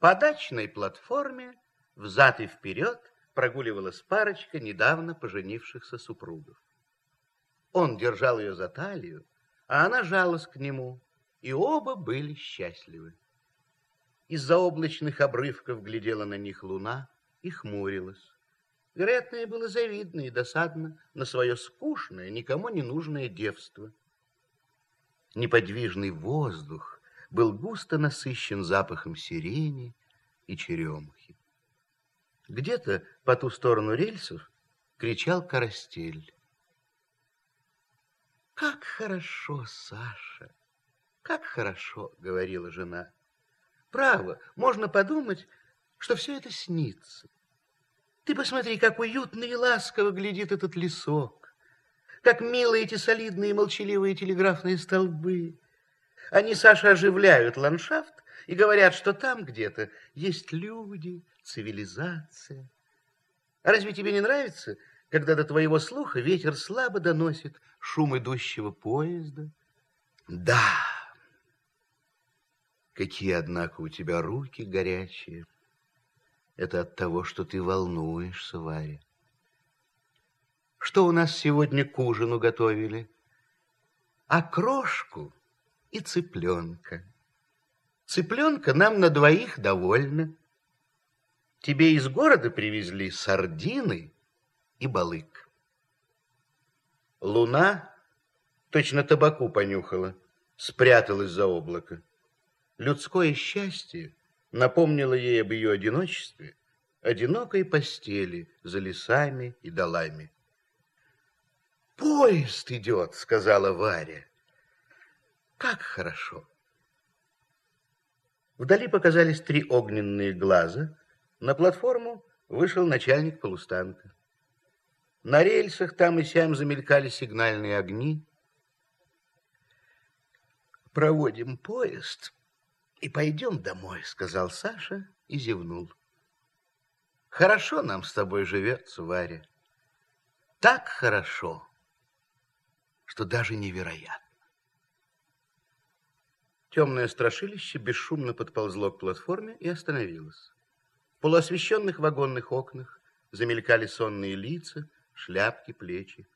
По дачной платформе взад и вперед прогуливалась парочка недавно поженившихся супругов. Он держал ее за талию, а она жалась к нему, и оба были счастливы. Из-за облачных обрывков глядела на них луна и хмурилась. Вероятно, ей было завидно и досадно на свое скучное, никому не нужное девство. Неподвижный воздух был густо насыщен запахом сирени и черемухи. Где-то по ту сторону рельсов кричал карастель. «Как хорошо, Саша! Как хорошо!» — говорила жена. «Право, можно подумать, что все это снится. Ты посмотри, как уютно и ласково глядит этот лесок, как милы эти солидные молчаливые телеграфные столбы. Они, Саша, оживляют ландшафт и говорят, что там где-то есть люди, цивилизация. А разве тебе не нравится, когда до твоего слуха ветер слабо доносит шум идущего поезда? Да, какие, однако, у тебя руки горячие. Это от того, что ты волнуешься, Варя. Что у нас сегодня к ужину готовили? Окрошку и цыпленка. Цыпленка нам на двоих довольно. Тебе из города привезли сардины и балык. Луна точно табаку понюхала, спряталась за облако. Людское счастье напомнило ей об ее одиночестве, одинокой постели за лесами и долами. «Поезд идет», — сказала Варя. «Как хорошо!» Вдали показались три огненные глаза. На платформу вышел начальник полустанка. На рельсах там и сям замелькали сигнальные огни. «Проводим поезд и пойдем домой», — сказал Саша и зевнул. «Хорошо нам с тобой живется, Варя. Так хорошо, что даже невероятно». Темное страшилище бесшумно подползло к платформе и остановилось. В полуосвещенных вагонных окнах замелькали сонные лица, шляпки, плечи.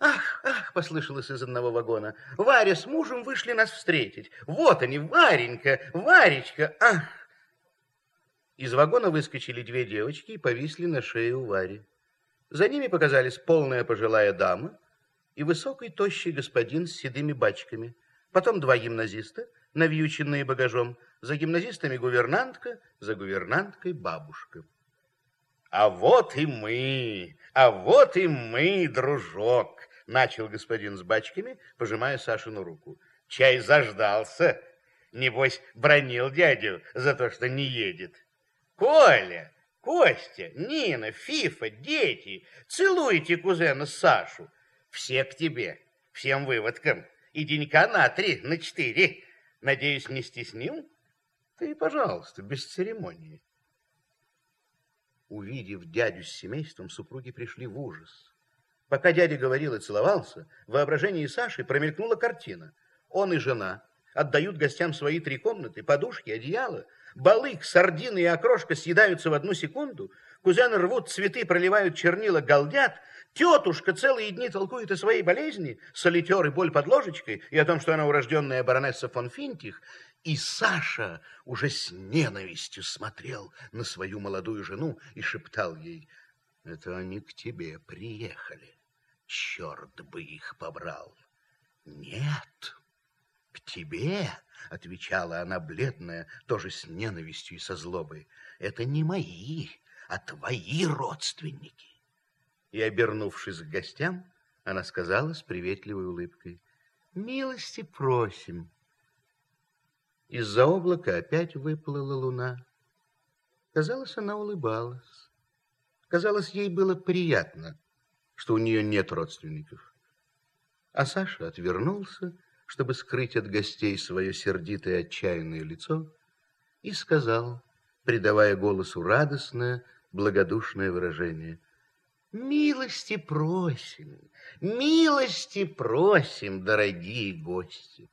«Ах, ах!» — послышалось из одного вагона. «Варя с мужем вышли нас встретить. Вот они, Варенька, Варечка, ах!» Из вагона выскочили две девочки и повисли на шее у Вари. За ними показались полная пожилая дама и высокий тощий господин с седыми бачками. Потом два гимназиста, навьюченные багажом. За гимназистами гувернантка, за гувернанткой бабушка. «А вот и мы, а вот и мы, дружок!» Начал господин с бачками, пожимая Сашину руку. «Чай заждался. Небось, бронил дядю за то, что не едет. Коля, Костя, Нина, Фифа, дети, целуйте кузена Сашу. Все к тебе, всем выводкам. И денька на три, на четыре. Надеюсь, не стеснил? Ты, пожалуйста, без церемонии. Увидев дядю с семейством, супруги пришли в ужас. Пока дядя говорил и целовался, в воображении Саши промелькнула картина. Он и жена отдают гостям свои три комнаты, подушки, одеяло. Балык, сардины и окрошка съедаются в одну секунду. Кузены рвут цветы, проливают чернила, галдят. Тетушка целые дни толкует о своей болезни, солитер и боль под ложечкой, и о том, что она урожденная баронесса фон Финтих. И Саша уже с ненавистью смотрел на свою молодую жену и шептал ей, «Это они к тебе приехали. Черт бы их побрал!» «Нет, к тебе!» — отвечала она, бледная, тоже с ненавистью и со злобой. «Это не мои, а твои родственники!» И, обернувшись к гостям, она сказала с приветливой улыбкой, «Милости просим!» Из-за облака опять выплыла луна. Казалось, она улыбалась. Казалось, ей было приятно, что у нее нет родственников. А Саша отвернулся, чтобы скрыть от гостей свое сердитое отчаянное лицо, и сказал, придавая голосу радостное, благодушное выражение, «Милости просим, милости просим, дорогие гости!»